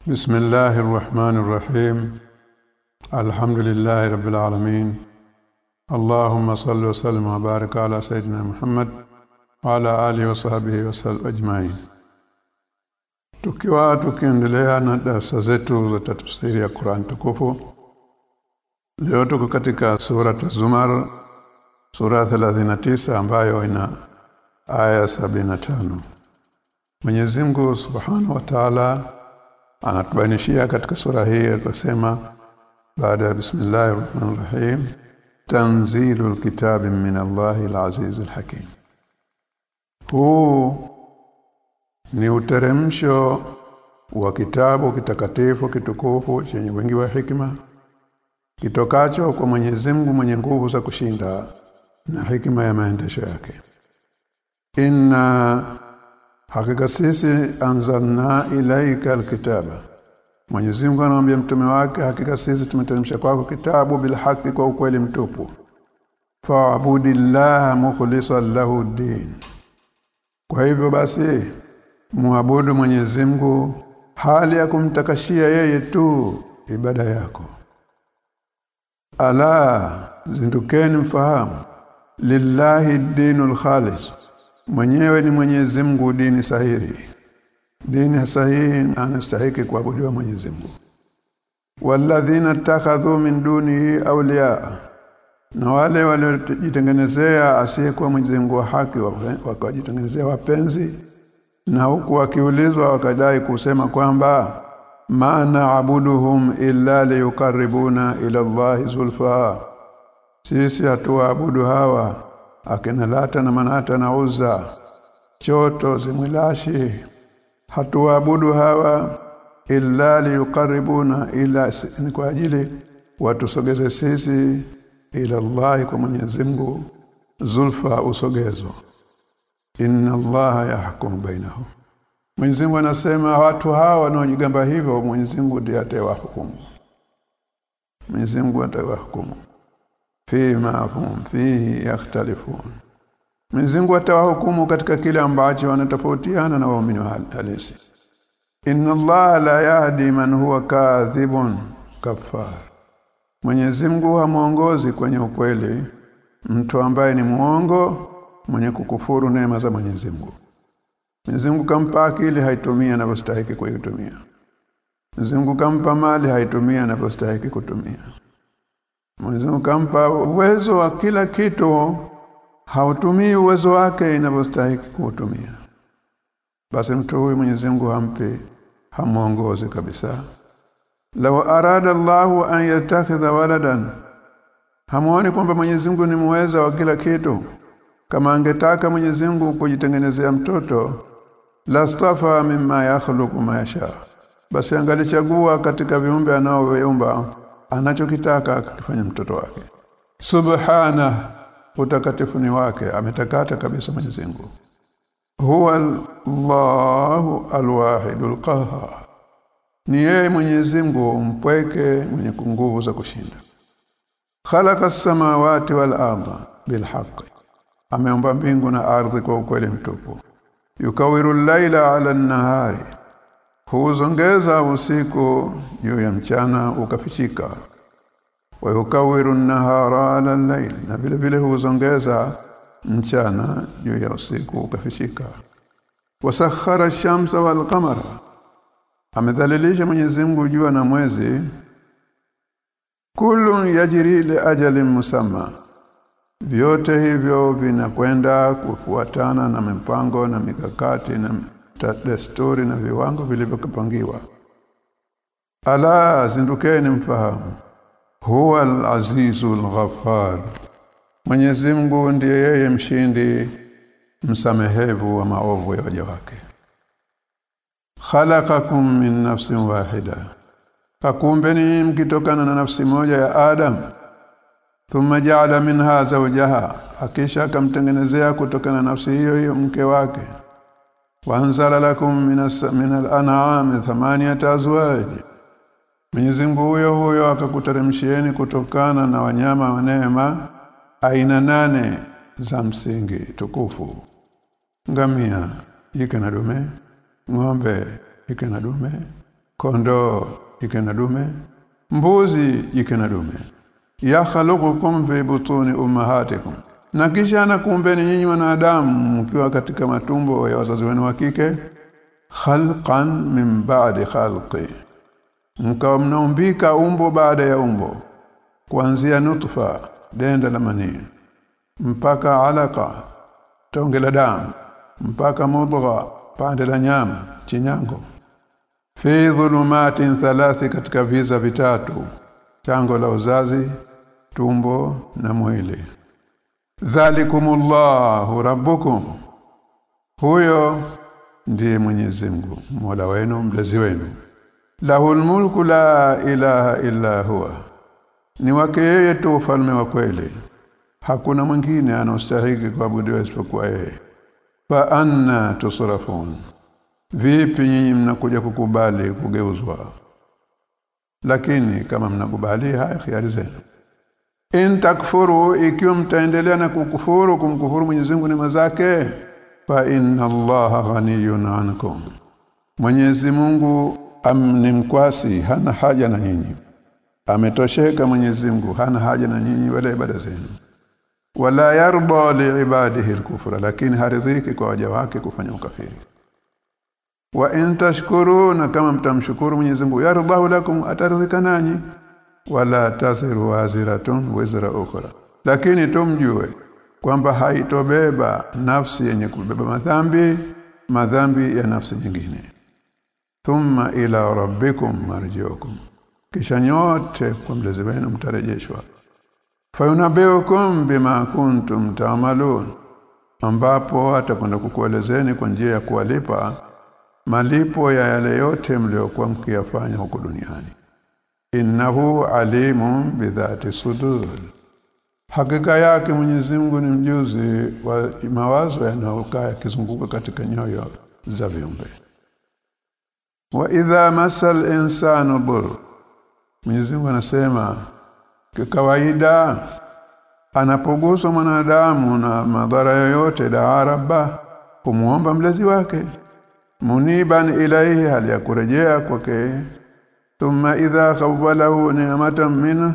بسم الله الرحمن الرحيم الحمد لله رب العالمين اللهم صل وسلم وبارك على سيدنا محمد وعلى اله وصحبه وسلم اجمعين tukiwa tukiendelea na darasa zetu za tafsiri ya Qur'an tukufu leo tuko katika sura Az-Zumar sura 39 ambayo ina aya 75 Mwenyezi Mungu Subhanahu wa Ta'ala anatubainishia katika sura hii akasema baada ya bismillahir rahmanir rahim tanzilul kitabi min allahi azizil hakim. Huu ni uteremsho wa kitabu kitakatifu kitukufu chenye wingi wa hikima kitokacho kwa Mwenyezi Mungu mwenye nguvu za kushinda na hikima ya maendesho yake. Inna hakika sisi anzalna ilaika alkitaba. Mwenyezi Mungu anamwambia mtume wake hakika sisi tumeteremsha kwako kitabu bilhaki kwa ukweli mtupu. Fa'budillaha mukhlishan lahu din kwa hivyo basi muabudu Mwenyezi Mungu hali ya kumtakashia yeye tu ibada yako. Ala zindukeni mfahamu. Lillahi dinul khalis mwenyewe ni Mwenyezi Mungu dini sahihi. Dini sahihi anastahili kuabudiwa Mwenyezi Mungu. Walladhina takhadhu min dunihi awliya. Na wale waliojitengenezea asiyekuwa Mwenyezi Mungu wa haki wakajitengenezea wapenzi na huku wakiulizwa wakadai kusema kwamba maana abuduhum illa liyukarribuna ila Allahi zulfa. Sisi hatuabudu hawa akina lata na manata na uza choto zimwilashi. Hatuabudu hawa illa liyukaribuna ila ni kwa ajili watusogeze sisi ila Allah kwa Mwenyezi Mungu. Zulfa usogezo. Inna Allah yahkum bainahum. Mwenyezi Mungu anasema watu hawa wanaojigamba hivyo Mwenyezi Mungu ndiye atawahukumu Mwenyezi Mungu atawahukumu fima hum fihi yakhtalifun. Mungu atawahukumu katika kile ambacho wanatofautiana na waumini halisi. Inna Allaha la yahdi man huwa kadhibun kafar Mwenyezi Mungu hamuongozi kwenye ukweli. Mtu ambaye ni muongo mwenye kukufuru neema za Mwenyezi Mungu. Mwenyezi Mungu kampa akili haitumia anavyostahili kuitumia. Mwenyezi Mungu kampa mali haitumia anavyostahili kutumia Mwenyezi kampa uwezo wa kila kitu. Hautumii uwezo wake inavyostahili kuutumia. Basi mtu huyu Mwenyezi Mungu hampe hamuongozi kabisa. Law arada Allahu an yattakhidha waladan. Hamuoni kwamba Mwenyezi Mungu ni muweza wa kila kitu? Kama angetaka Mwenyezi Mungu kujitengenezea mtoto lastafa mimma yakhluqu ma yasha. Basi angalichagua katika viumbe anaoviumba anachokitaka akifanya mtoto wake. Subhana utakatifu ni wake ametakata kabisa Mwenyezi Mungu. Huwa Allahu alwahidul qahhar. Ni yeye Mwenyezi Mungu mpweke mwenye nguvu za kushinda. Khalaqa as-samawati wal arda bil haqq ameumba mbingu na ardhi kwa ukweli mtupu. Yukawiru laila ala nahari huzongeza usiku juu ya mchana ukafichika. Wayukawiru nahara ala layl na vile vile huzongeza mchana juu ya usiku ukafichika. Wasakhara ash-shamsa wal qamara amedhalilisha Mwenyezi Mungu jua na mwezi. Kullu yajri li ajalin musamma vyote hivyo vinakwenda kufuatana na mipango na mikakati na desturi na viwango vilivyopangiwa. Ala zindukeni mfahamu. Huwa al-azizul ghaffar. Mwenyezi Mungu ndiye yeye mshindi msamehevu wa maovu ya waja wake. Khalaqakum min nafsin wahida. Kakumbeni mkitokana na nafsi moja ya Adam. Thumma ja'ala minha zawjaha. Akisha akamtengenezea kutokana na nafsi hiyo hiyo mke wake wanzala lakum min من الانعام ثمانيه azwaj Mwenyezi Mungu huyo huyo akakuteremshieni kutokana na wanyama wa neema aina nane za msingi tukufu. Ngamia ike na dume. Ng'ombe ike na dume. Kondoo yake na dume. Mbuzi yake na dume. Yakhluqukum fi butuni ummahatikum na kisha anakuumbeni nyinyi wanadamu mkiwa katika matumbo ya wazazi wenu wa kike khalqan min ba'di khalqi. Mkawa mnaumbika umbo baada ya umbo kuanzia nutfa denda la manii mpaka alaka tonge la damu mpaka mudgha pande la nyama chinyango. Fi dhulumatin thalathi katika viza vitatu chango la uzazi tumbo na mwili dhalikumullahu rabbukum. Huyo ndiye Mwenyezi Mungu Mola wenu mlezi wenu. Lahul mulku la ilaha illa huwa. Ni wake yeye tu ufalme wa kweli. Hakuna mwingine anastahili kuabudiwa isipokuwa yeye. Fa anna tusrafun. Vipi nyinyi mnakuja kukubali kugeuzwa? Lakini kama mnakubali haya khiari zenu in takfuru ikiwa mtaendelea na kukufuru kumkufuru Mwenyezi Mungu neema zake fa inna Allaha ghaniyun ankum. Mwenyezi Mungu amni mkwasi hana haja na nyinyi. Ametosheka Mwenyezi Mungu hana haja na nyinyi wala ibada zenu. Wala yarda liibadihi ibadihi al lakini haridhiki kwa waja wake kufanya ukafiri. Wa in tashkuruna kama mtamshukuru Mwenyezi Mungu yardahu lakum ataridhika nanyi wala tasiru waziratun wizra ukhra. Lakini tumjue kwamba haitobeba nafsi yenye kubeba madhambi madhambi ya nafsi nyingine. Thumma ila rabbikum marjiukum. Kisha nyote kwa mlezi wenu mtarejeshwa. Fayunabeukum bima kuntum ta'malun. Ambapo atakwenda kukuelezeni kwa njia ya kuwalipa malipo ya yale yote mliokuwa mkiyafanya huko duniani innahu alimun bidhati sudur. Hakika yake Mwenyezi Mungu ni mjuzi wa mawazo yanayokaa kizunguka katika nyoyo za viumbe. Wa idha masal insanu bur. Mwenyezi Mungu anasema kwa kawaida anapoguswa mwanadamu na madhara yoyote da araba kumuomba mlezi wake. Muniban ilaihi hali ya kurejea kwake thumma idha khawwalahu ni'matan minhu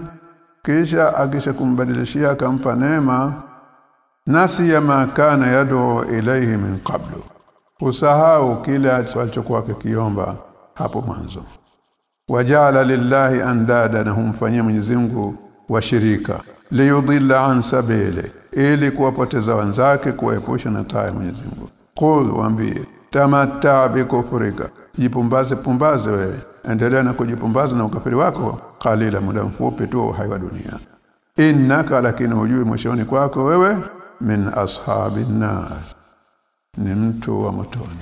kisha akisha kumbadilishia akampa neema nasi ya makana yad'u ilayhi min qablu usahau kile alichokuwa kikiomba hapo mwanzo. Wajala lillahi andada na humfanyia Mwenyezi Mungu washirika liyudilla an sabili ili kuwapoteza wanzake kuwaepusha na taa ya Mwenyezi Mungu. Qul waambie tamatta bi kufrika jipumbaze pumbaze wewe endelea na kujipumbaza na ukafiri wako kalila muda mfupi tu hai wa dunia. Innaka lakini hujui mwishoni kwako wewe min ashabin nar. Ni mtu wa motoni.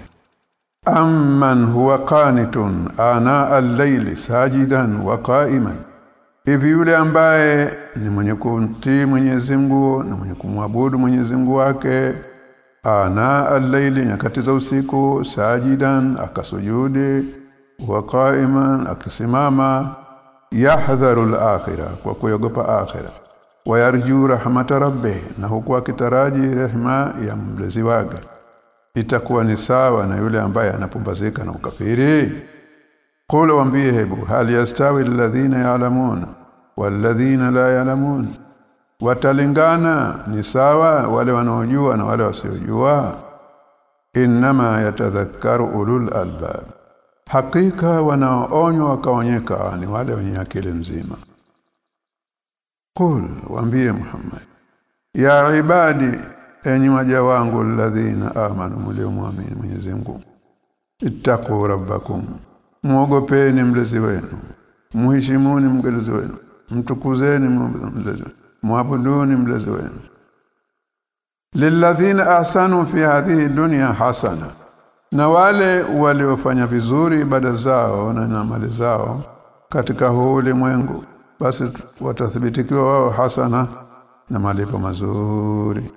Amman huwa qanitun ana al-layli sajidan wa qa'iman. Hivi yule ambaye ni mwenye kumtii Mwenyezi Mungu na mwenye kumwabudu Mwenyezi Mungu wake ana al-layli nyakati za usiku sajidan akasujudi wa qa'iman akisimama yahdharu al-akhirah kwa kuogopa akhirah wayarju rahmata rabbih na huku akitaraji rehma ya mlezi wake. Itakuwa ni sawa na yule ambaye anapumbazika na ukafiri? Qul waambie hebu hal yastawi alladhina ya'lamun walladhina la ya'lamun? Watalingana ni sawa wale wanaojua na wale wasiojua? Inma yatadhakkaru ulul albab hakika wanaoonywa wakaonyeka ni wale wenye akili nzima. Qul waambie muhammad ya ibadi enyi waja wangu alladhina amanu mliomwamini Mwenyezi Mungu ittaqu rabbakum muogopeni mlezi wenu muheshimuni mlezi wenu mtukuzeni mlezi wenu muabuduni mlezi wenu. Lilladhina ahsanu fi hadhihi dunya hasana na wale waliofanya vizuri ibada zao na amali zao katika huu ulimwengu basi watathibitikiwa wao hasana na malipo mazuri.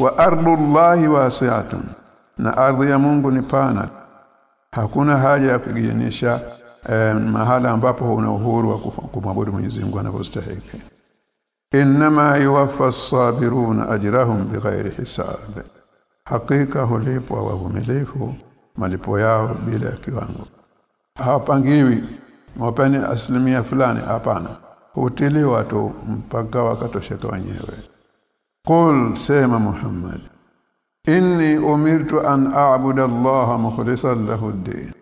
Wa ardullahi wasi'atun na ardhi ya Mungu ni pana. Hakuna haja ya kujionyesha eh, mahala ambapo una uhuru wa kumwabudu Mwenyezi Mungu anavyostahili inma yuwaffa as-sabiruna ajrahum bighairi hisab. Hakika hulipwa wavumilifu malipo yao bila ya kiwango. Hawapangiwi wapeni asilimia fulani hapana. Hutiliwa tu mpaka wakatosheka wenyewe. Qul sema muhammad inni umirtu an a'budu allaha mukhlishan lahu ad-din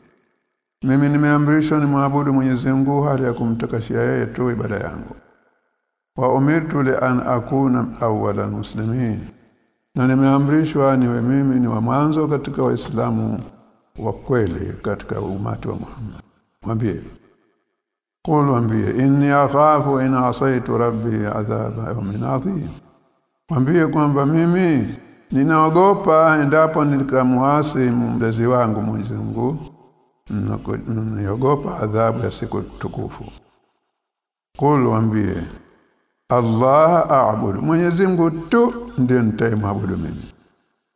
mimi nimeamrishwa ni muabudu Mwenyezi Mungu hali ya kumtakashia yeye tu ibada yangu. Wa umirtu li an akuna awwala muslimin. Na nimeamrishwa niwe mimi ni wa mwanzo katika waislamu wa kweli katika umati wa Muhammad. Mwambie. Qul mwambie inni akhafu in asaitu rabbi adhaba yawmin adhim. Mwambie kwamba mimi ninaogopa endapo nilikamwasi mlezi wangu Mwenyezi Mungu. Niogopa adhabu ya siku tukufu. Qul wambie Allah a'budu. Mwenyezi Mungu tu ndiye nitayemwabudu mimi.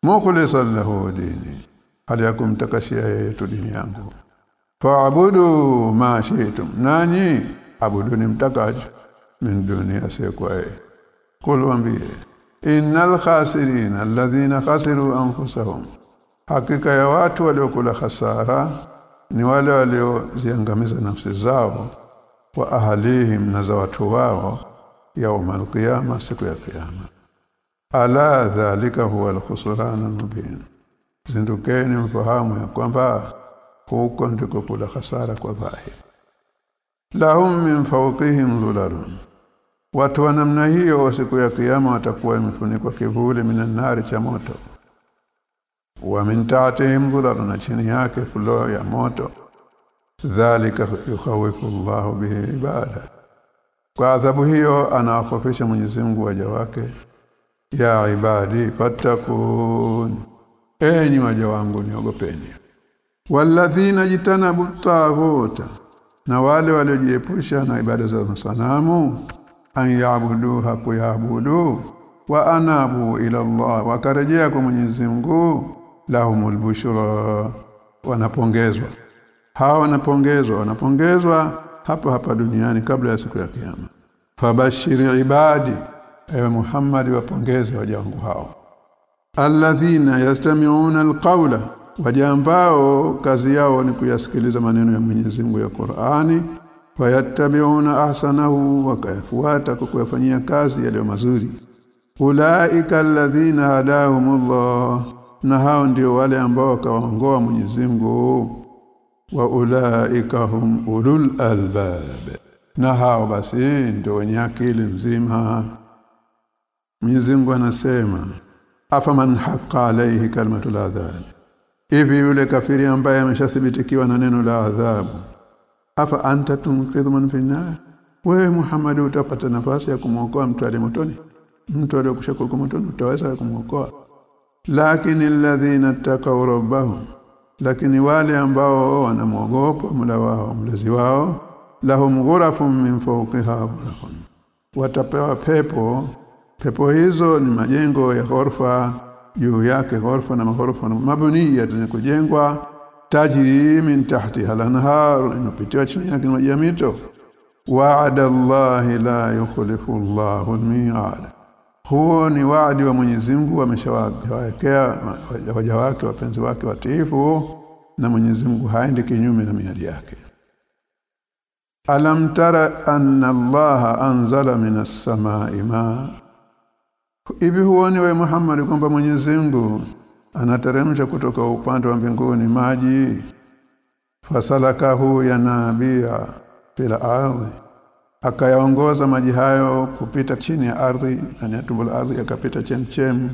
Mukhlishan lahu dini hali yakumtakashia yeye tu dini yangu. Fa'budu ma shi'tum. Nani abuduni mtakacho min dunia asiyekuwa yeye qul wambie innal khasirina alladhina khasiru anfusahum. Hakika ya watu waliokula hasara ni wale walioziangamiza nafsi zao wa ahalihim na za watu wao yaum qiyama siku ya kiyama. Ala dhalika huwa al-khusran al-mubin zindukeni mfahamu ya kwamba huko ndiko kula hasara kwa dhahiri. Lahum min fawqihim dhulalun. Watu wa namna hiyo siku ya kiyama watakuwa wamefunikwa kivuli minan nari cha moto. Wa min ta'tihim dhulalun chini yake fulo ya moto. Dhalika yukhawifu Allahu bihi ibada. Kwa adhabu hiyo anawafofisha Mwenyezi Mungu waja wake ya ibadi fattakun enyi waja wangu niogopeni. Walladhina jitanabu taghuta na wale waliojiepusha na ibada za masanamu an yaabuduha kuyabudu wa anabu ila Allah wakarejea kwa Mwenyezi Mungu lahumul bushra wanapongezwa. Hawa wanapongezwa wanapongezwa hapa hapa duniani kabla ya siku ya kiyama. Fabashiri ibadi ewe Muhammad wapongeze waja wangu hao alladhina yastami'una alqawla waja ambao kazi yao ni kuyasikiliza maneno ya Mwenyezi Mungu ya Qur'ani wayattabi'una ahsanahu wakayafuata kwa kuyafanyia kazi yaliyo mazuri. Ulaika alladhina hadahumullah na hao ndio wale ambao wakawaongoa Mwenyezi Mungu. Wa ulaika hum ulul albab na hao basi ndio wenye akili nzima. Mwenyezi Mungu anasema afaman haqa alayhi kalmatul adhab. Hivi yule kafiri ambaye ameshathibitikiwa na neno la adhabu afa anta tunqidhu man finnar wewe Muhammad utapata nafasi ya kumwokoa mtu aliyemotoni mtu aliyekushakuwa motoni utaweza kumwokoa? Lakini alladhina taqaw rabbahum lakini wale ambao wanamwogopa mula wao mlezi wao lahum ghurafun min fawqiha watapewa pepo pepo hizo ni majengo ya ghorofa juu yake ghorofa na maghorofa na mabuniya kujengwa. Tajri min tahti al-anhar inapitiwa chini yake maji ya mito. Wa'ada Allah la yukhlifu Allahu al-mi'ad. Huo ni waadi wa Mwenyezi Mungu ameshawawekea waja wake wapenzi wake watiifu na Mwenyezi Mungu haendi kinyume na miadi yake. Alam tara anna Allah anzala minas samaa'i ma Hivi huoni we Muhammad kwamba Mwenyezi Mungu anateremsha kutoka upande wa mbinguni maji? Fasalakahu ya nabia bila ardhi akayaongoza maji hayo kupita chini ya ardhi na tumbo la ardhi yakapita chemchem.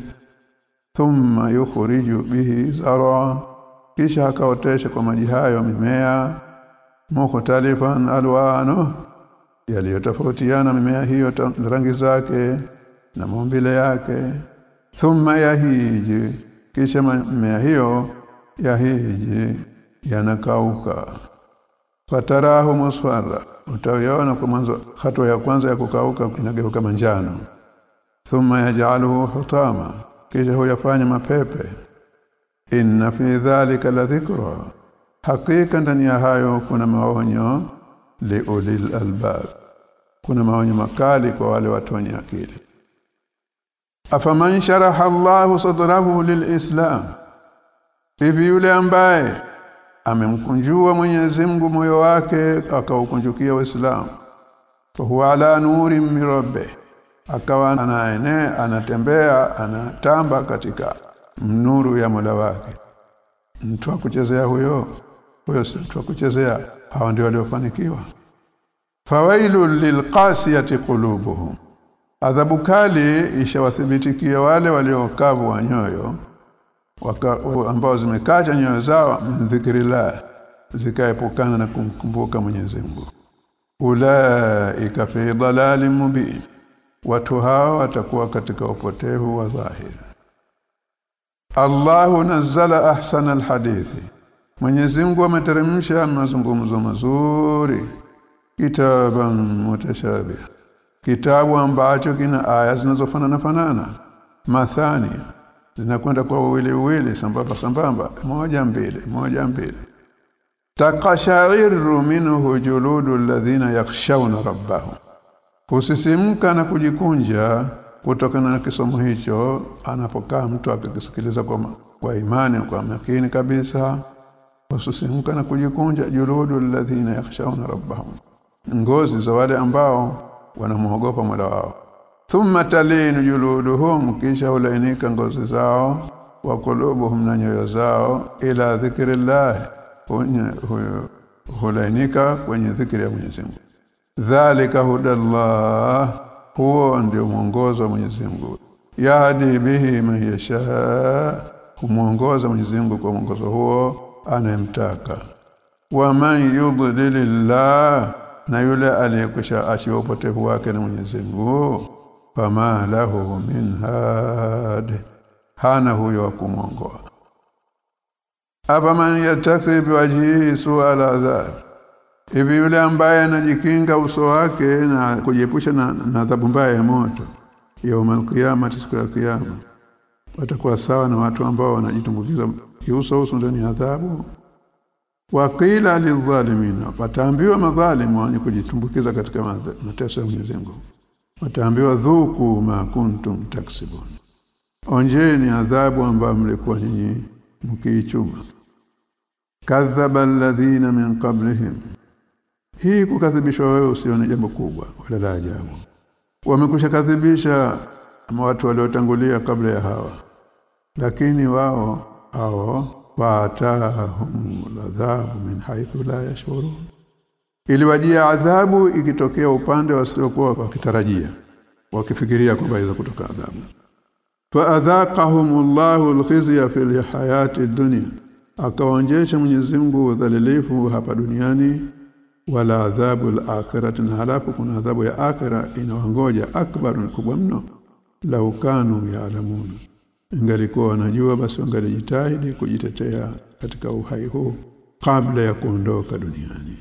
Thumma yukhriju bihi zara kisha akaotesha kwa maji hayo mimea. Mukhtalifan alwanu yaliyotofautiana mimea hiyo rangi zake na maumbile yake thumma yahiji. Kisha mimea hiyo yahiji yanakauka. Fatarahu muswara. Utaona kwa mwanzo hatua ya kwanza ya kukauka inageuka manjano thumma yaj'aluhu hutama. Kisha huyafanya mapepe. Inna fi dhalika la dhikra. Hakika ndani ya hayo kuna maonyo liulil albab. Kuna maonyo makali kwa wale watu wenye akili afaman sharaha Allahu sadrahu lilislam. Hivi yule ambaye amemkunjua Mwenyezi Mungu moyo wake akaukunjukia Uislamu huwa ala nuri min rabbi akawa anaene anatembea anatamba katika nuru ya Mola wake. Mtu akuchezea huyo huyo si mtu akuchezea hawa ndio waliofanikiwa. Fawailul lilqasiyati qulubuhum adhabu kali ishawathibitikia wale waliokavu wa nyoyo ambao zimekacha nyoyo zao dhikrillah zikaepukana na kumkumbuka Mwenyezi Mungu. Ulaika fi dalalin mubin watu hao watakuwa katika upotevu wa dhahiri. Allahu nazzala ahsana alhadithi Mwenyezi Mungu ameteremsha mazungumzo mazuri kitaban mutashabih kitabu ambacho kina aya zinazofanana fanana. Mathani zinakwenda kwa uwili uwili sambamba sambamba. Moja mbili moja mbili. Takashariru minhu juludu alladhina yakhshawna rabbahum. Kusisimka na kujikunja kutokana na kisomo hicho anapokaa mtu akisikiliza kwa, kwa imani kwa makini kabisa. Kusisimka na kujikunja juludu alladhina yakhshawna rabbahum. Ngozi za wale ambao wanamuogopa Mola wao. Thumma talinu juluduhum kisha ulainika ngozi zao wa kulubuhum na nyoyo zao ila dhikrillah. Hulainika kwenye dhikri ya Mwenyezi Mungu. Dhalika hudallah huo ndio mwongozo wa Mwenyezi Mungu. Yahdi bihi man yasha kumuongoza Mwenyezi Mungu kwa mwongozo huo anayemtaka. Wa man yudlilillah na yule aliyekwisha achiwa upotevu wake na Mwenyezi Mungu fama lahu min had hana huyo wa afaman yataki biwajhihi su'al adhab hivi yule ambaye anajikinga uso wake na kujiepusha na adhabu mbaya ya moto yaumul qiyamah siku ya kiyama watakuwa sawa na watu ambao wanajitumbukiza kiuso uso ndani ya adhabu waqila lidhalimina wataambiwa madhalimu wenye kujitumbukiza katika mateso ya Mwenyezi Mungu. Wataambiwa dhuku ma kuntum taksibun. Onjeni adhabu ambayo mlikuwa nyinyi mkiichuma. Kadhaba alladhina min qablihim. Hii kukadhibishwa wewe usione jambo kubwa wala la ajabu. Wamekusha kadhibisha watu waliotangulia kabla ya hawa. Lakini wao hao waatahum adhabu min haythu la yashurun iliwajia adhabu ikitokea upande wasiokuwa wakitarajia wakifikiria kwamba iza kutoka adhabu. Faadhaqahumullahu alkhizya fil hayati dunya akaonjesha Mwenyezi Mungu udhalilifu hapa duniani wala adhabu al-akhirati na halafu kuna adhabu ya akhira inawangoja akbar kubwa mno. Lau kanu ya'lamun ingalikuwa wanajua basi wangalijitahidi kujitetea katika uhai huu kabla ya kuondoka duniani.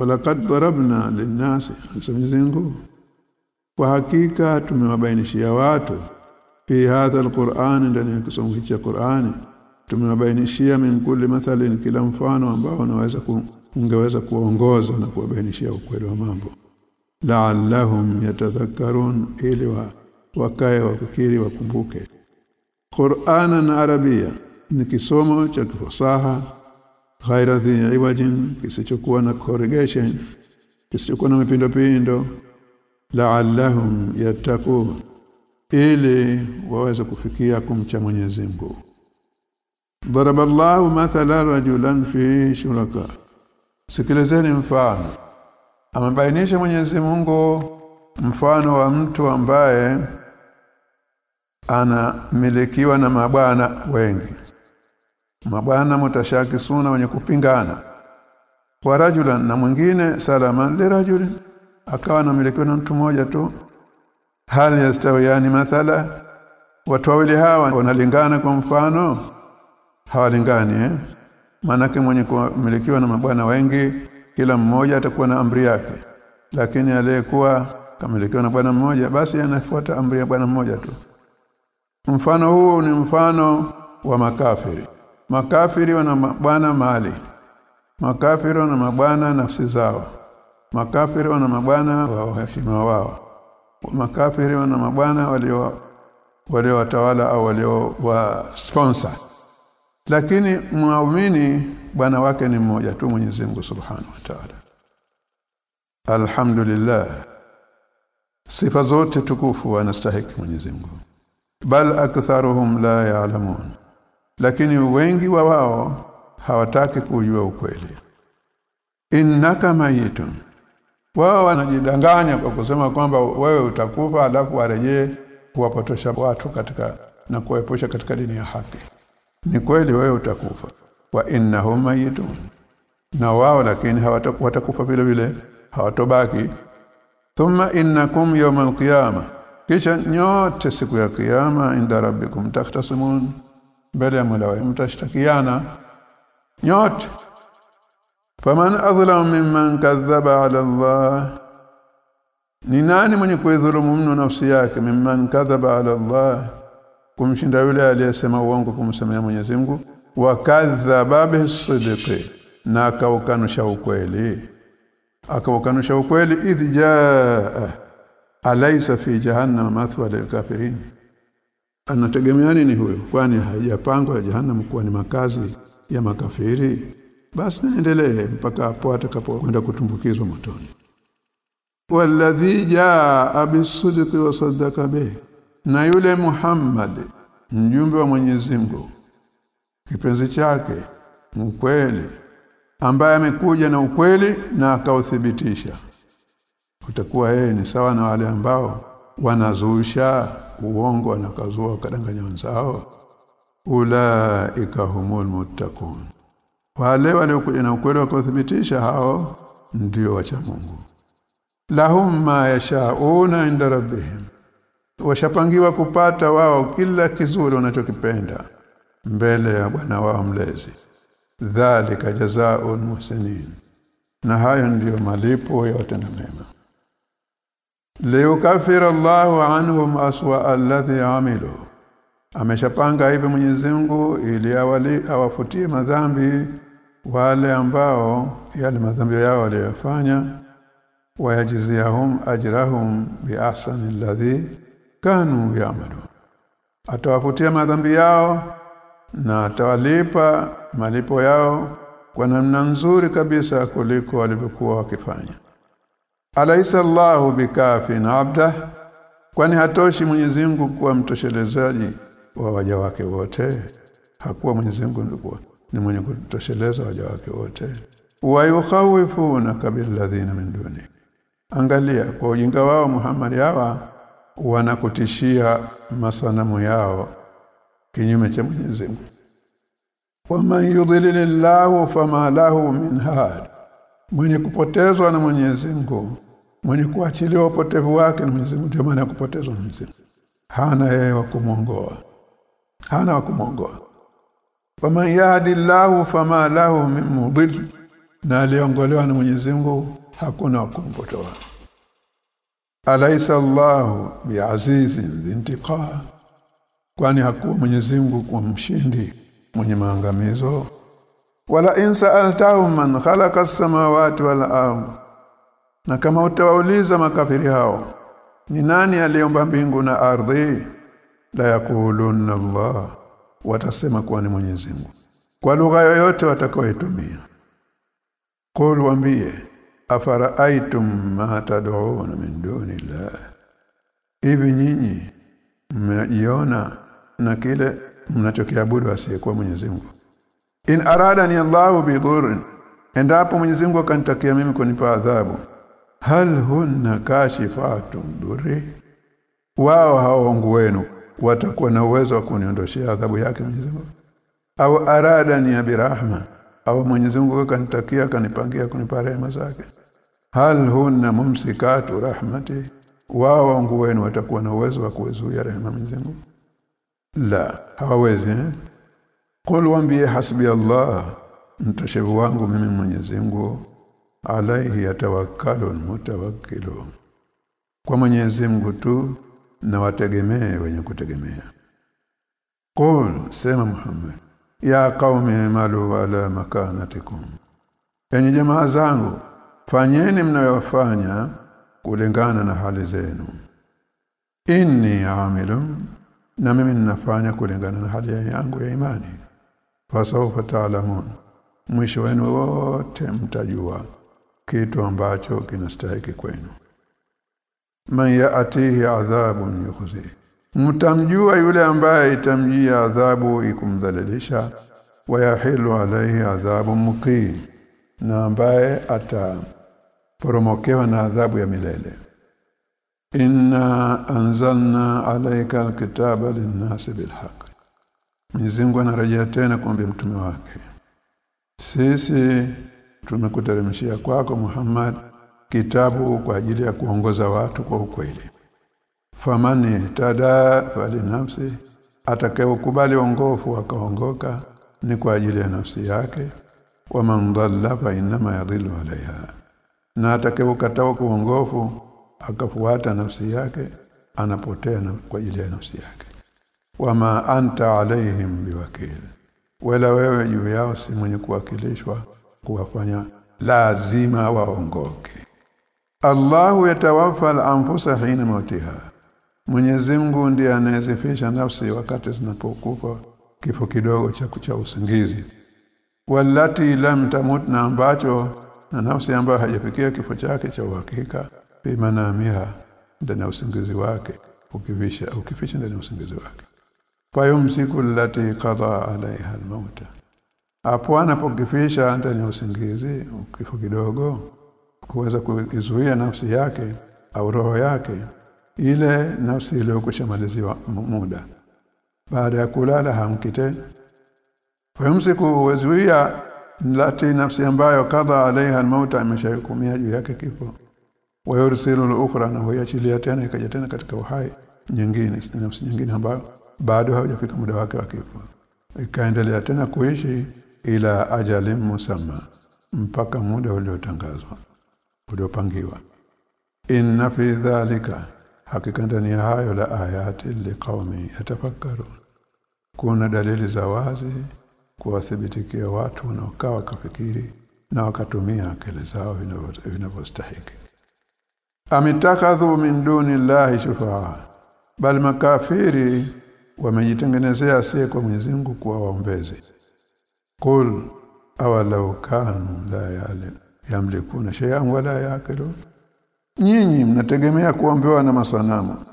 Walaqad darabna linnasi Mwenyezi kwa hakika tumewabainishia watu fi hadha alquran ndani ya kisomo cha Qur'ani tumewabainishia min kulli mathalin kila mfano ambao unaweza ungeweza kuongoza na kuwabainishia ukweli wa mambo. La'allahum yatadhakkarun ili wa wakae wafikiri wakumbuke Qur'anan Arabia ni kisomo cha kifasaha ghaira dhi iwajin kisichokuwa na corrigation kisichokuwa na mipindo pindo la'allahum yattaqun ili waweze kufikia kumcha Mwenyezi Mungu. Daraballahu mathala rajulan fi shuraka. Sikilizeni mfano. Amebainisha Mwenyezi Mungu mfano wa mtu ambaye anamilikiwa na mabwana wengi. Mabwana mutashaki suna wenye kupingana. Wa rajulan na mwingine salama li rajuli akawa anamilikiwa na mtu mmoja tu. Hali yastawiyani mathala? Watu wawili hawa wanalingana kwa mfano? Hawalingani eh? Manake mwenye kumilikiwa na mabwana wengi kila mmoja atakuwa na amri yake. Lakini aliyekuwa kamilikiwa na bwana mmoja basi anafuata amri ya bwana mmoja tu mfano huu ni mfano wa makafiri. Makafiri wana mabwana mali makafiri wana mabwana nafsi zao. Makafiri wana mabwana wa heshima wao. Makafiri wana mabwana walio watawala au walio wa sponsor. Lakini muumini bwana wake ni mmoja tu Mwenyezi Mungu Subhanahu wa Ta'ala. Alhamdulillah. Sifa zote tukufu anastahiki Mwenyezi Mungu bal aktharuhum la ya'lamun. Lakini wengi wa wao hawataki kujua ukweli. Innaka mayitun. Wao wanajidanganya kwa kusema kwamba wewe utakufa alafu warejee kuwapotosha watu katika na kuepusha katika dini ya haki. Ni kweli wewe utakufa. Wa innahum mayitun. Na wao lakini hawatakufa vile vile hawatobaki. Thumma innakum yawmal qiyama kisha nyote siku ya kiyama inda rabbikum tahtasimun mbele ya Mola mtashtakiana. Nyote. Faman adhlam mimman kadhaba ala Allah. Ni nani mwenye kuidhulumu mno nafsi yake? Mimman kadhaba ala Allah. Kumshinda yule aliyesema uongo kumsemea Mwenyezi Mungu. Wa kadhaba bisidqi. Na akaukanusha ukweli. Akaukanusha ukweli idh jaa alaysa fi jahannam mathwa lilkafirin anategemea nini huyo kwani haijapangwa jahannam kuwa ni makazi ya makafiri? Basi naendelee mpaka hapo atakapokwenda kutumbukizwa motoni. Walladhi jaa bisidqi wa saddaqa bih. Na yule Muhammad mjumbe wa Mwenyezi Mungu kipenzi chake mkweli ambaye amekuja na ukweli na akauthibitisha utakuwa yeye ni sawa na wale ambao wanazusha uongo na kazua kadanganya wenzao. Ulaika humul muttaqun. Wale waliokuja na ukweli wakathibitisha hao ndio wacha Mungu. Lahum ma yashauna inda rabbihim. Washapangiwa kupata wao kila kizuri wanachokipenda mbele ya bwana wao mlezi. Dhalika jazaa'ul muhsinin. Na hayo ndiyo malipo ya watenda mema liyukaffira Allahu anhum aswa alladhi amilu. Ameshapanga hivi Mwenyezi Mungu ili awali awafutie madhambi wale ambao yale madhambi yao waliyofanya wayajiziahum ajrahum biahsani alladhi kanu ya'malu. Atawafutia madhambi yao na atawalipa malipo yao kwa namna nzuri kabisa kuliko walivyokuwa wakifanya Alaisa Allahu bikafin abda. Kwani hatoshi Mwenyezi Mungu kuwa mtoshelezaji wa waja wake wote? Hakuwa Mwenyezi Mungu ndikuwa ni mwenye kutosheleza waja wake wote. Wa yukhawifuna kabilladhina min duni. Angalia kwa ujinga wao Muhammad hawa wanakutishia masanamu yao kinyume cha Mwenyezi Mungu. Waman yudhililillahu fama lahu min had mwenye kupotezwa na Mwenyezi Mungu mwenye kuachiliwa upotevu wake na Mwenyezi Mungu maana kupotezwa na hana yeye wa kumongoa hana wa kumwongoa. Faman yahdillahu fama lahu min mudil na aliongolewa na Mwenyezi Mungu hakuna wa kumpotoa alaysa Allahu biazizin intiqa kwani hakuwa Mwenyezi Mungu kwa mshindi mwenye maangamizo wala insa altahum man khalaqa as-samawati wal ardh na kama utawauliza makafiri hao ni nani aliomba mbingu na ardhi? La yakulunna Allah watasema kuwa ni Mwenyezi Mungu. Kwa lugha yoyote watakayoitumia. Qul wambie afara'aytum ma tad'un min duni Allah hivi nyinyi mmejiona na kile mnachokiabudu asiyekuwa Mwenyezi Mungu in arada ni Allahu bidhurrin endapo Mwenyezi Mungu akanitakia mimi kunipa adhabu hal hunna kashifatun dhurri? Wao hao wangu wenu watakuwa na uwezo wa kuniondoshia adhabu yake Mwenyezi Mungu. Au arada ni birahma au Mwenyezi Mungu akanitakia akanipangia kunipa rehema zake. Hal hunna mumsikatu rahmati wao wangu wenu watakuwa na uwezo wa kuzuia rehema Mwenyezi Mungu? La hawawezi eh? Qul waambie hasbi Allah mtoshevu wangu mimi Mwenyezi Mungu alaihi yatawakkalu mutawakkilu kwa Mwenyezi Mungu tu na wategemee wenye kutegemea. Qul sema Muhammad ya qaumi malu ala makanatikum. Enyi jamaa zangu fanyeni mnayofanya kulingana na hali zenu. Inni amilun na mimi ninafanya kulingana na hali yangu ya imani fasawfa ta'lamun mwisho wenu wote mtajua kitu ambacho kinastahili kwenu. Man yaatihi adhabun yukhzi. Mtamjua yule ambaye itamjia adhabu ikumdhalilisha wa yahilu alaihi adhabu muqim. Na ambaye ataporomokewa na adhabu ya milele. Inna anzalna alayka alkitaba linnasi bilhaq Mwenyezi anarejea tena kumbe mtume wake sisi tumekuteremshia kwako Muhammad kitabu kwa ajili ya kuongoza watu kwa ukweli. Famani tada fali nafsi atakayokubali ongofu akaongoka ni kwa ajili ya nafsi yake. Wa man dhalla fa inma yadhillu alaiha na atakayokataa kuongofu akafuata nafsi yake anapotea na kwa ajili ya nafsi yake wama anta alaihim biwakil. Wala wewe juu yao si mwenye kuwakilishwa kuwafanya lazima waongoke. Allahu yatawaffa al-anfusa hina mautiha Mwenyezi Mungu ndiye anayezifisha nafsi wakati zinapokufa kifo kidogo cha kucha usingizi. Walati lam tamut na ambacho na nafsi ambayo hajafikia kifo chake cha uhakika bimanamia ndani ya usingizi wake ukifisha ukifisha ndani ya usingizi wake fayumsiku allati qada alaiha almauta hapo anapokifisha ndani ya usingizi kifo kidogo kuweza kuizuia nafsi yake au roho yake ile nafsi iliyokwishamaliziwa muda. Baada ya kulala hamkite fayumsiku wazuia lati nafsi ambayo kadha alaiha almauta ameshahukumia juu yake kifo. Wayursilu al-ukhra na huyachilia tena ikaja tena katika uhai nyingine nafsi nyingine ambayo bado haujafika muda wake wa kifo. Ikaendelea tena kuishi ila ajali musamma mpaka muda uliotangazwa uliopangiwa. Inna fi dhalika hakika ndani ya hayo la ayati liqaumi yatafakkaru kuna dalili za wazi kuwathibitikia watu wanaokaa wakafikiri na wakatumia akili zao vinavyostahiki. Amitakadhu min duni llahi shufaa bal makafiri wamejitengenezea asiye kwa Mwenyezi Mungu kuwa waombezi. Qul awalau kanu la yale yamlikuna shay'an wala yakulu. nyinyi mnategemea kuombewa na masanamu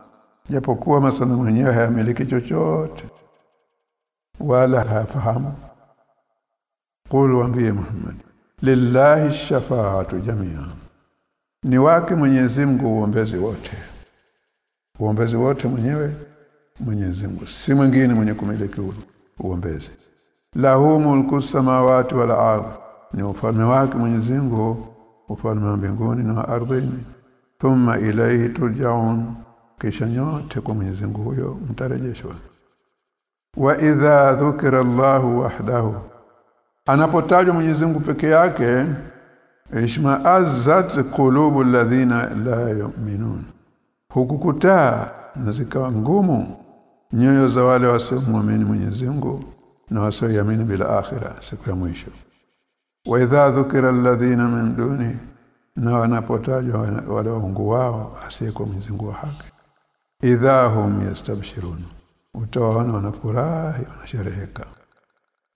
japokuwa masanamu yenyewe hayamiliki chochote wala hayafahamu. Qul waambie Muhammad lillahi shafaatu jamia. Ni wake Mwenyezi Mungu uombezi wote. Uombezi wote mwenyewe Mwenyezi Mungu. Si mwingine mwenye kumiliki uombezi. Lahu mulku samawati wal ardh ni ufalme wake Mwenyezi Mungu ufalme wa mbinguni na ardhini. Thumma ilayhi turjaun. Kisha nyote kwa Mwenyezi Mungu huyo mtarejeshwa. Wa idha dhukira Allahu wahdahu. Anapotajwa Mwenyezi Mungu peke yake ishma azzat qulubul ladhina la yu'minun. Hukukutaa na zikawa ngumu nyoyo za wale wasiomwamini Mwenyezi Mungu na wasioamini bila akhira siku ya mwisho. Wa idha dhukira alladhina min duni na wanapotajwa wale waungu wao asiyekuwa Mwenyezi Mungu wa haki. Idha hum yastabshirun utawaona wanafurahi wanashereheka.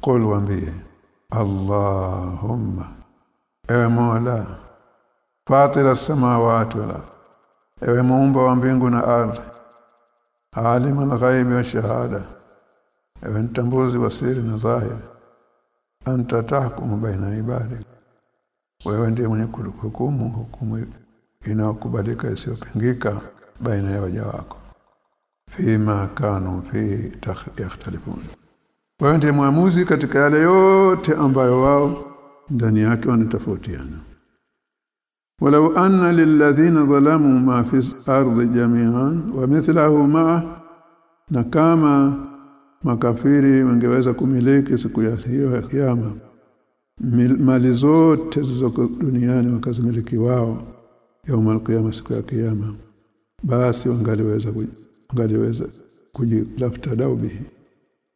Qul waambie allahumma ewe mola fatira samawati wal ewe muumba wa mbingu na ardhi alim al-ghaibi wa shahada. Ewe mtambuzi wa siri na dhahiri anta tahkumu baina ibadi wewe ndiye mwenye kuhukumu hukumu inayokubalika isiyopingika baina ya waja wako. Fima kanu fi yakhtalifun wewe ndiye mwamuzi katika yale yote ambayo wao ndani yake wanatofautiana ولو أن للذين ظلموا ما في الأرض جميعا ومثله معه na kama makafiri wangeweza kumiliki siku ya hiyo ya kiyama mali zote zilizoko duniani wakazimiliki wao yaumul qiyama siku ya kiyama basi wangaliweza wangaliweza kujilafta daubihi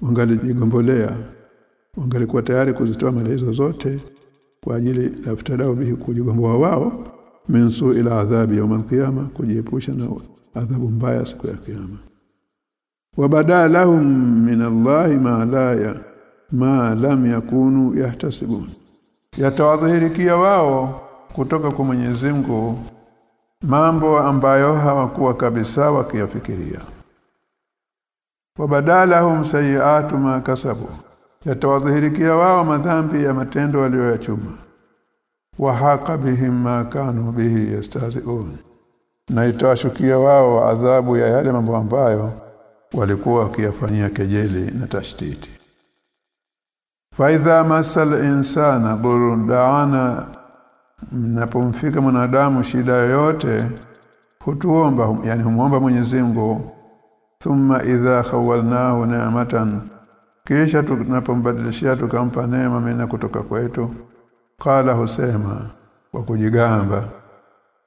wangalijigombolea wangalikuwa tayari kuzitoa mali hizo zote kwa ajili laftadao bihi kujigomboa wao minsu ila adhabi ya kiyama kujiepusha na adhabu mbaya siku ya kiyama. Wabada lahum min Allah ma la ya ma lam yakunu yahtasibun. Yatawadhihirikia wao kutoka kwa Mwenyezi Mungu mambo ambayo hawakuwa kabisa wakiyafikiria. Wabadalahum sayiatu ma kasabu yatawadhihirikia wao madhambi ya matendo waliyoyachuma. Wahaqa bihim ma kanu bihi yastahzi'un na itawashukia wao adhabu ya yale mambo ambayo walikuwa wakiyafanyia kejeli na tashtiti. Faidha masal insana burudana napomfika mwanadamu shida yoyote hutuomba yani humuomba Mwenyezi Mungu thumma idha khawalnahu ni'matan kisha tunapombadilishia tukampa neema mena kutoka kwetu qala husema kwa kujigamba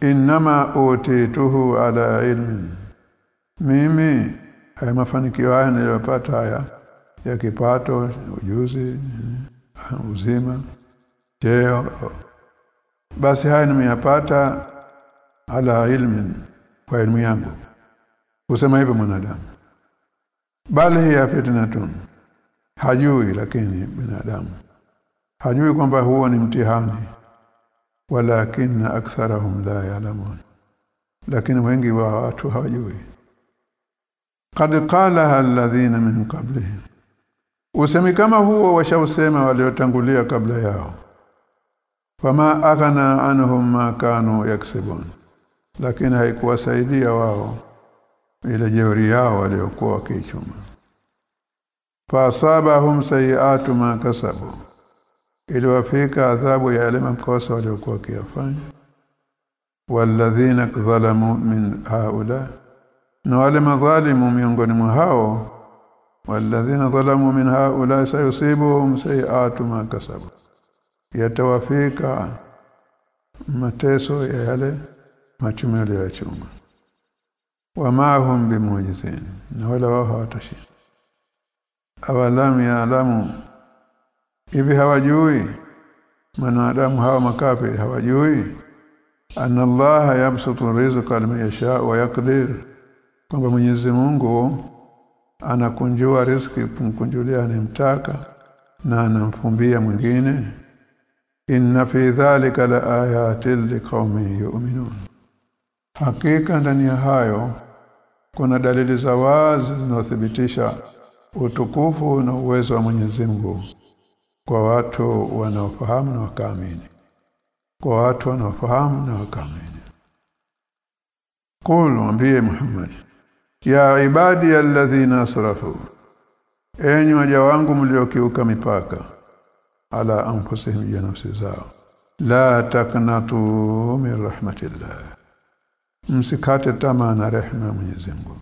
inma utituhu ala ilmin. Mimi haya mafanikio haya niliyopata haya ya kipato ujuzi uzima cheo basi haya nimeyapata ala ilmin kwa elimu yangu. Kusema hivyo mwanadamu. Bali hiya fitnatun hajui lakini binadamu. Hajui kwamba huo ni mtihani. Walakin aktharahum la ya'lamun. Lakini wengi wa watu hawajui. Qad qalaha alladhina min qablihim. Usemi kama huo washausema waliotangulia kabla yao. Fama aghna anhum ma kanu yaksibun. Lakini haikuwasaidia wao ile jeuri yao waliokuwa wakichuma fasabahum sayiatu ma kasabu. Iliwafika adhabu ya yale makosa waliokuwa wakiyafanya. Walladhina dhalamu min haula. Na wale madhalimu miongoni mwa hao walladhina dhalamu min haula sayusibuhum sayiatu ma kasabu. Yatawafika mateso ya yale machumi yaliyochuma wama hum bimujizin. Na wala wao hawatashinda awalam ya alamu hivi hawajui? Manadamu hawa makafiri hawajui? Anna Allah yabsutu rizqa liman yasha wa yaqdir. Kwamba Mwenyezi Mungu anakunjua riziki kumkunjulia anemtaka na anamfumbia mwingine. Inna fi dhalika la ayatin liqaumin yu'minun. Hakika ndani ya hayo kuna dalili za wazi zinazothibitisha utukufu na uwezo wa Mwenyezi Mungu kwa watu wanaofahamu na wakaamini. Kwa watu wanaofahamu na wakaamini. Qul ambiye Muhammad ya ibadi alladhina asrafu enyi waja wangu mliokiuka mipaka ala anfusihim ya nafsi zao. La taknatu min rahmatillah. Msikate tamaa na rehema ya Mwenyezi Mungu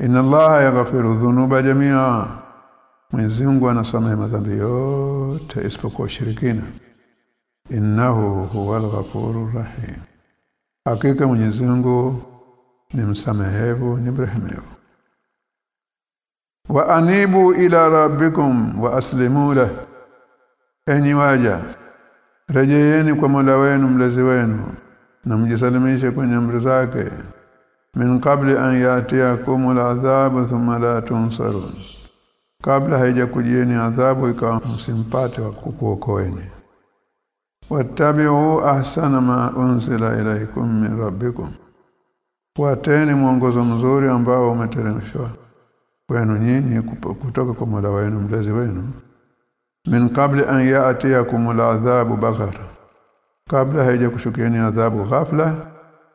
inna allaha yaghfiru dhunuba jamia. Mwenyezi Mungu anasamehe madhambi yote isipokuwa ushirikina. Innahu huwal ghafurur rahim. Hakika Mwenyezi Mungu ni msamehevu ni mrehemevu wa anibu ila rabbikum wa aslimu lah. Enyi waja rejeeni kwa Mola wenu mlezi wenu na mjisalimishe kwenye amri zake min qabli an yatiakum al'adhab thumma la tunsarun. Kabla haijakujieni adhabu ikawa msimpate wa kukuokoeni. Wattabi'u ahsana ma unzila ilaykum min rabbikum. Fuateni mwongozo mzuri ambao umeteremshwa kwenu nyinyi kutoka kwa Mola wenu mlezi wenu. Min qabli an ya'tiyakum al'adhabu baghara kabla haijakushukieni adhabu ghafla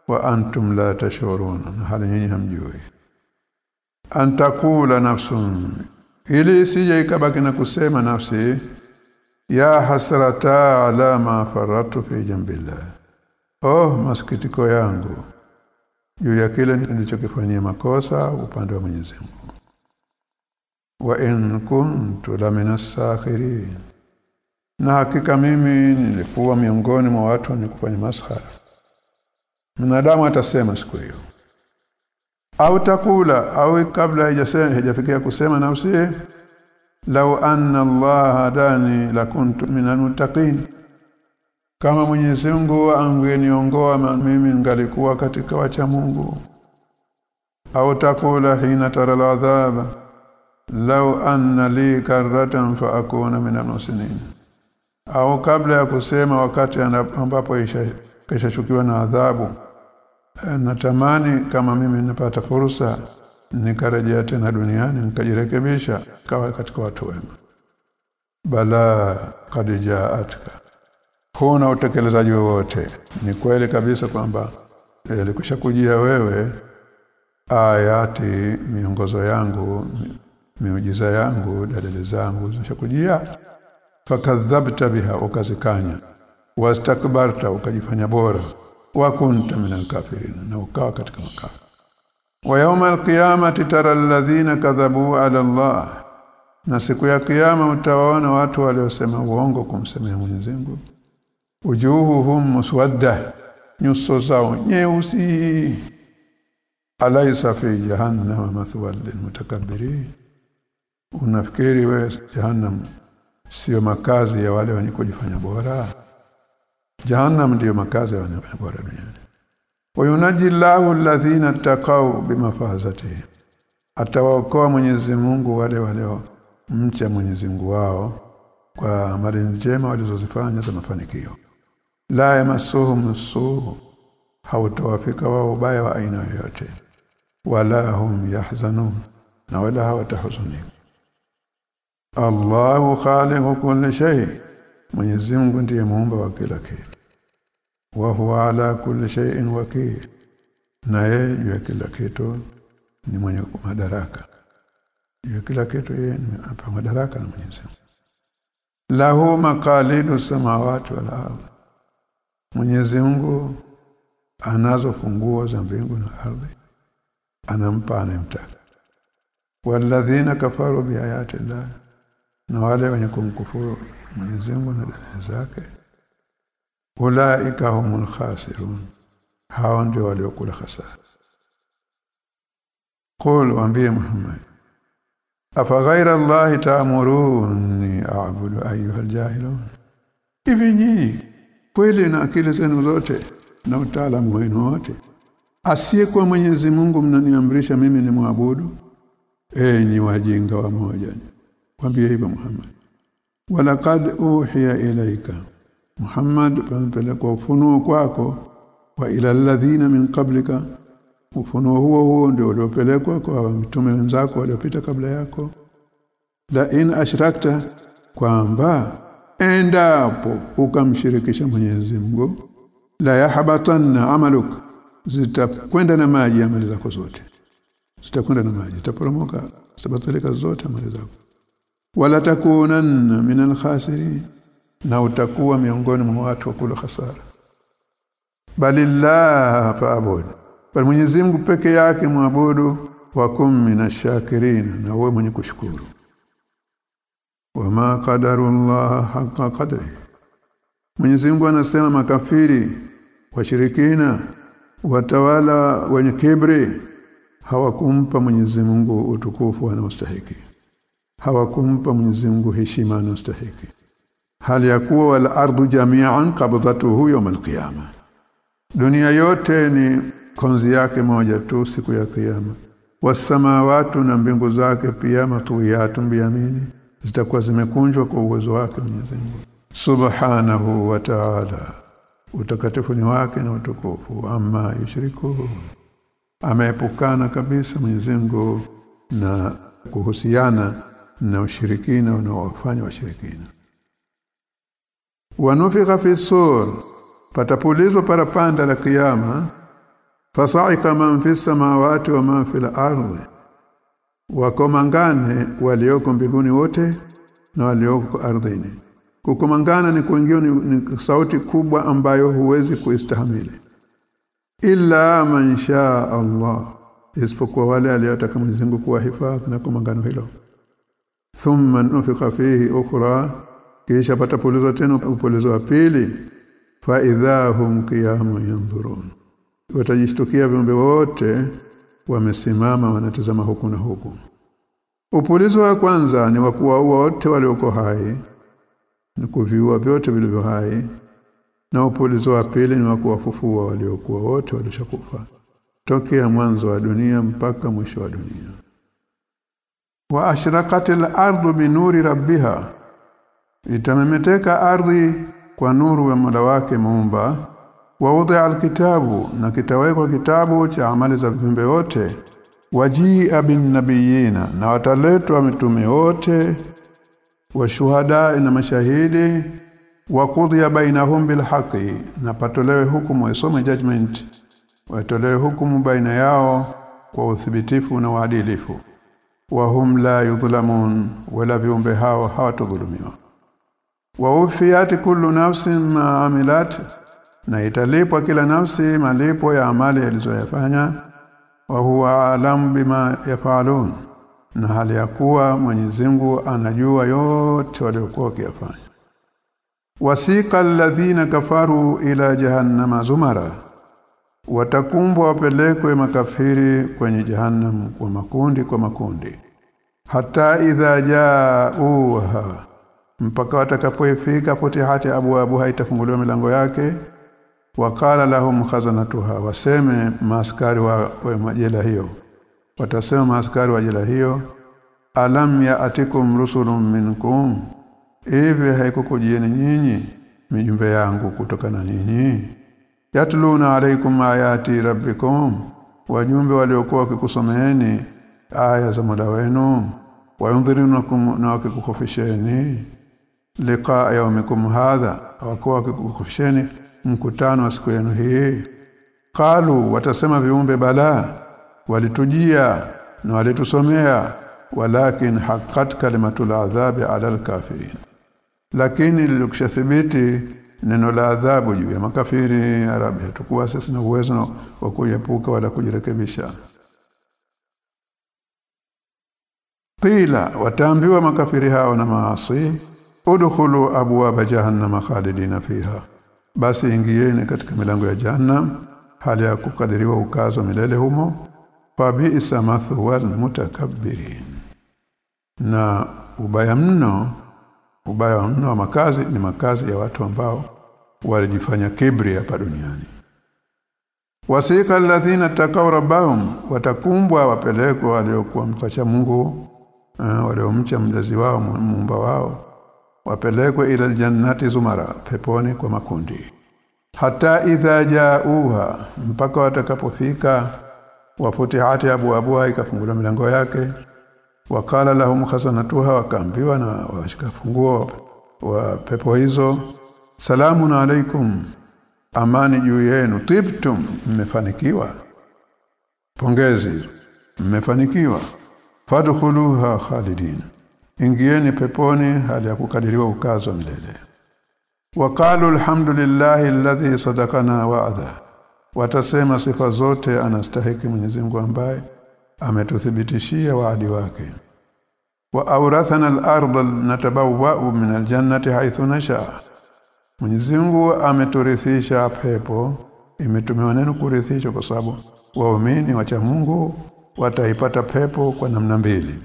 wa antum la tashuruna hali nyinyi hamjui. Antakula nafsun. Ili sije ikabaki na kusema nafsi ya hasrata ala ma faratu fi jambillah. Oh masikitiko yangu juu ya kile nilichokifanyia makosa upande wa Mwenyezi Mungu. Wa in kuntu la minasakhirin na hakika mimi nilikuwa miongoni mwa watu wenye kufanya maskhara mwanadamu atasema siku hiyo. Au takula au kabla haijafikia kusema nafsi lau anna Allah hadani lakuntu minal muttaqin. Kama Mwenyezi Mungu angeniongoa mimi ningalikuwa katika wacha Mungu. Au takula hina tara al'adhab lau anna li karratan fa akuna minal muslimin au kabla ya kusema wakati ambapo kishashukiwa na adhabu. Natamani kama mimi napata fursa nikarejea tena duniani nikajirekebisha kawa katika watu wema. Bala kadija atka huna utekelezaji wowote. Ni kweli kabisa kwamba ilikwisha kujia wewe ayati miongozo yangu miujiza yangu dalili zangu zishakujia fakadhabta biha ukazikanya wastakbarta ukajifanya bora. Wa kunta minal kafirin na ukawa katika makafiri. Wa yawma alqiyamati tara alladhina kadhabu ala Allah. Na siku ya kiyama utawaona watu waliosema uongo kumsemea Mwenyezi Mungu. Ujuhuhum muswadda nyuso zao nyeusi. Alaysa fi jahannama mathwal lilmutakabbirin. Unafikiri we jahannam sio makazi ya wale wenye kujifanya bora jahannam ndiyo makazi ya bora duniani. Wayunaji Allahu alladhina taqaw bimafazatihi. Atawaokoa Mwenyezi Mungu wale wale mcha Mwenyezi Mungu wao kwa amali njema walizozifanya za mafanikio. La yamassuhum suu hautawafika wao ubaya wa aina yoyote. Wala hum yahzanun. Na wala hawatahuzunika. Allahu khaliqu kulli shay. Mwenyezi Mungu ndiye muumba wa kila kitu wa huwa ala kulli shay'in wakil. Na yeye juu ya kila kitu ni mwenye madaraka. Juu ya kila kitu yeye hapa madaraka na Mwenyezi Mungu lahu maqalidu samawati wal ardh. Mwenyezi Mungu anazo funguo za mbingu na ardhi. Anampa anayemtaka. Walladhina kafaru biayati Allah na wale wenye kumkufuru Mwenyezi Mungu na dalili zake ulaika humul khasirun. Hao ndio waliokula hasara. Qul waambie Muhammad. Afa ghaira allahi ta'muruni a'budu ayyuhal jahilun? Hivi nyinyi kweli na akili zenu zote na utaalamu wenu wote asiyekuwa Mwenyezi Mungu mnaniamrisha mimi ni muabudu enyi wajinga wa moja kwambie hivyo Muhammad. Walaqad uhiya ilaika Muhammad pamepelekwa ufunuo kwako wa ila alladhina min qablika. Ufunuo huo huo ndio uliopelekwa kwa mitume wenzako waliopita kabla yako. La in ashrakta kwamba endapo ukamshirikisha Mwenyezi Mungu la yahbatanna amaluk zitakwenda na maji amali zako zote. Zitakwenda na maji zitaporomoka zitabatilika zote amali zako. Wala takunanna minal khasirin na utakuwa miongoni mwa watu wa kula hasara bali faabudu bali Mwenyezi Mungu peke yake mwabudu wa kum minashakirin na wewe mwenye kushukuru. Wama qadarullah haqa qadri. Mwenyezi Mungu anasema makafiri washirikina watawala wenye kibri hawakumpa Mwenyezi Mungu utukufu anaostahili hawakumpa Mwenyezi Mungu heshima anaostahili hali ya kuwa wal ardu jami'an qabdatuhu yawm al -qiyama. dunia yote ni konzi yake moja tu siku ya kiyama wasamawati na mbingu zake pia matuyatun biyamini zitakuwa zimekunjwa kwa uwezo wake Mwenyezi Mungu. Subhanahu wa ta'ala. Utakatifu ni wake na utukufu. Ama yushriku. Ameepukana kabisa Mwenyezi Mungu na kuhusiana na ushirikina wanaofanya washirikina wanufika fi sur patapulizwa parapanda la kiyama. Fasaika man fi samawati wa man fil ardi. Wakomangane walioko mbinguni wote na walioko ardhini. Kukomangana ni kuingia ni, ni sauti kubwa ambayo huwezi kuistahamili illa man shaa Allah isipokuwa wale aliyotaka Mwenyezi Mungu kuwahifadhi na komangano hilo. Thumma nufika fihi ukhra kisha patapulizo tena upulizo wa pili. Fa idhahum qiyamun yanzurun. Watajishtukia viumbe wote wamesimama wanatazama huku na huku. Upulizo wa kwanza ni wa kuwaua wote walioko hai ni kuviua vyote vilivyo hai na upulizo wa pili ni wa kuwafufua waliokuwa wote walishakufa tokea mwanzo wa dunia mpaka mwisho wa dunia. Wa ashraqatil ardu binuri rabbiha itamemeteka ardhi kwa nuru ya Mola wake muumba wa alkitabu na kitawekwa kitabu cha amali za viumbe wote wajia bin nabiyina na wataletwa mitume wote wa shuhada na mashahidi wa qudhiya bainahum bil haqi na patolewe hukumu isome judgment watolewe hukumu baina yao kwa uthibitifu na uadilifu. Wa hum la yudhlamun wala viumbe hao hawatodhulumiwa wa ufiyati kullu nafsin ma amilat na italipwa kila nafsi malipo ya amali alizoyafanya wa huwa alam bima yafalun na hali ya kuwa Mwenyezi Mungu anajua yote waliokuwa wakiyafanya. Wasika alladhina kafaru ila jahannama zumara watakumbwa wapelekwe makafiri kwenye jahannam kwa makundi kwa makundi. Hata idha jauha mpaka watakapofika futihati abu haitafunguliwa milango yake. Wakala lahum khazanatuha waseme maaskari wa, majela hiyo. Watasema maaskari wa jela hiyo alam ya atikum rusulun minkum? Hivi haikukujieni nyinyi mijumbe yangu kutoka na nyinyi yatluna alaikum ayati rabbikum? Wajumbe waliokuwa wakikusomeeni aya za Mola wenu wayundhirunakum na wakikukufisheni liqa yawmikum hadha wakuwa wakikukufisheni mkutano wa siku yenu hii. Qalu watasema viumbe bala walitujia na walitusomea walakin haqqat kalimatul adhabi ala alkafirin. Lakini lilikushathibiti neno la adhabu juu ya makafiri arabi hatakuwa sisi na uwezo wa kuepuka wala kujirekebisha. Qila wataambiwa makafiri hao na maasi udkhulu abwaaba jahannama khalidina fiha. Basi ingieni katika milango ya jahannam hali ya kukadiriwa ukazo milele humo. Fa bi'sa mathwal mutakabbirin. Na ubaya mno ubaya mno wa makazi ni makazi ya watu ambao walijifanya kibri hapa duniani. Wasika alladhina takaw rabbahum watakumbwa wapelekwa waliokuwa mfacha Mungu uh, waliomcha mlezi wao muumba wao wapelekwe ila aljannati zumara peponi kwa makundi. Hata idha jauha mpaka watakapofika wafutihati abu abuha ikafunguliwa milango yake. Wakala lahum khazanatuha wakaambiwa na washika funguo wa pepo hizo salamu alaikum amani juu yenu tibtum mmefanikiwa. Pongezi mmefanikiwa. Fadkhuluha khalidin ingieni peponi hali ya kukadiriwa ukazo milele. Waqalu alhamdulillahi alladhi sadaqana wa'ada. Watasema sifa zote anastahiki Mwenyezi Mungu ambaye ametuthibitishia waadi wake. Wa awrathana al-ardha natabawwa'u min al-jannati haythu nasha Mwenyezi Mungu ameturithisha pepo. Imetumiwa neno kurithisha kwa sababu waumini wacha Mungu wataipata pepo kwa namna mbili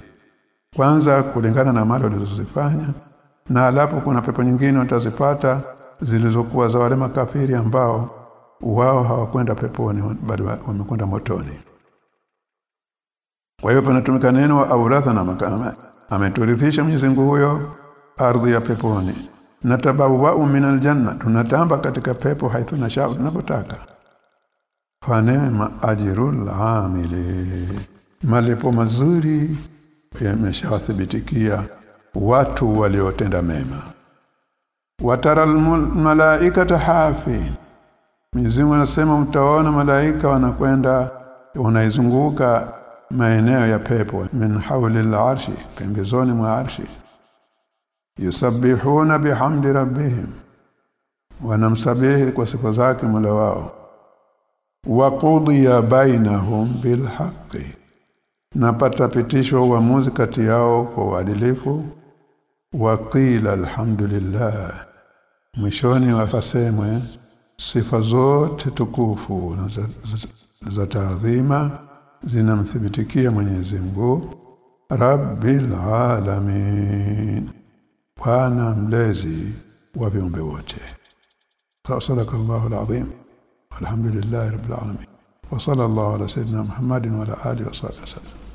kwanza kulingana na mali walizozifanya na alafu kuna pepo nyingine watazipata zilizokuwa za wale makafiri ambao wao hawakwenda peponi bali wamekwenda motoni. Kwa hiyo panatumika neno auratha na makama. Ameturithisha Mwenyezi Mungu huyo ardhi ya peponi. Na wa minal janna tunatamba katika pepo haithu na shau tunapotaka. Fanema ajrul amili. Malipo mazuri yameshawathibitikia watu waliotenda mema. Watara malaikata hafi mizimu anasema mtaona malaika wanakwenda wanaizunguka maeneo ya pepo min hawli al-arshi pembezoni mwa arshi. Yusabbihuna bihamdi rabbihim. Wanamsabihi kwa sifa zake Mola wao. Wa qudiya bainahum bilhaqqi na patapitishwa uamuzi kati yao kwa uadilifu. Waqila alhamdulillah. Mwishoni wakasemwe sifa zote tukufu za, za, za taadhima zinamthibitikia Mwenyezi Mungu. Rabbil alamin. Bwana mlezi wa viumbe wote. Sallallahu alazim. Alhamdulillah rabbil alamin. Wa sallallahu ala sayyidina Muhammadin wa ala alihi wa sahbihi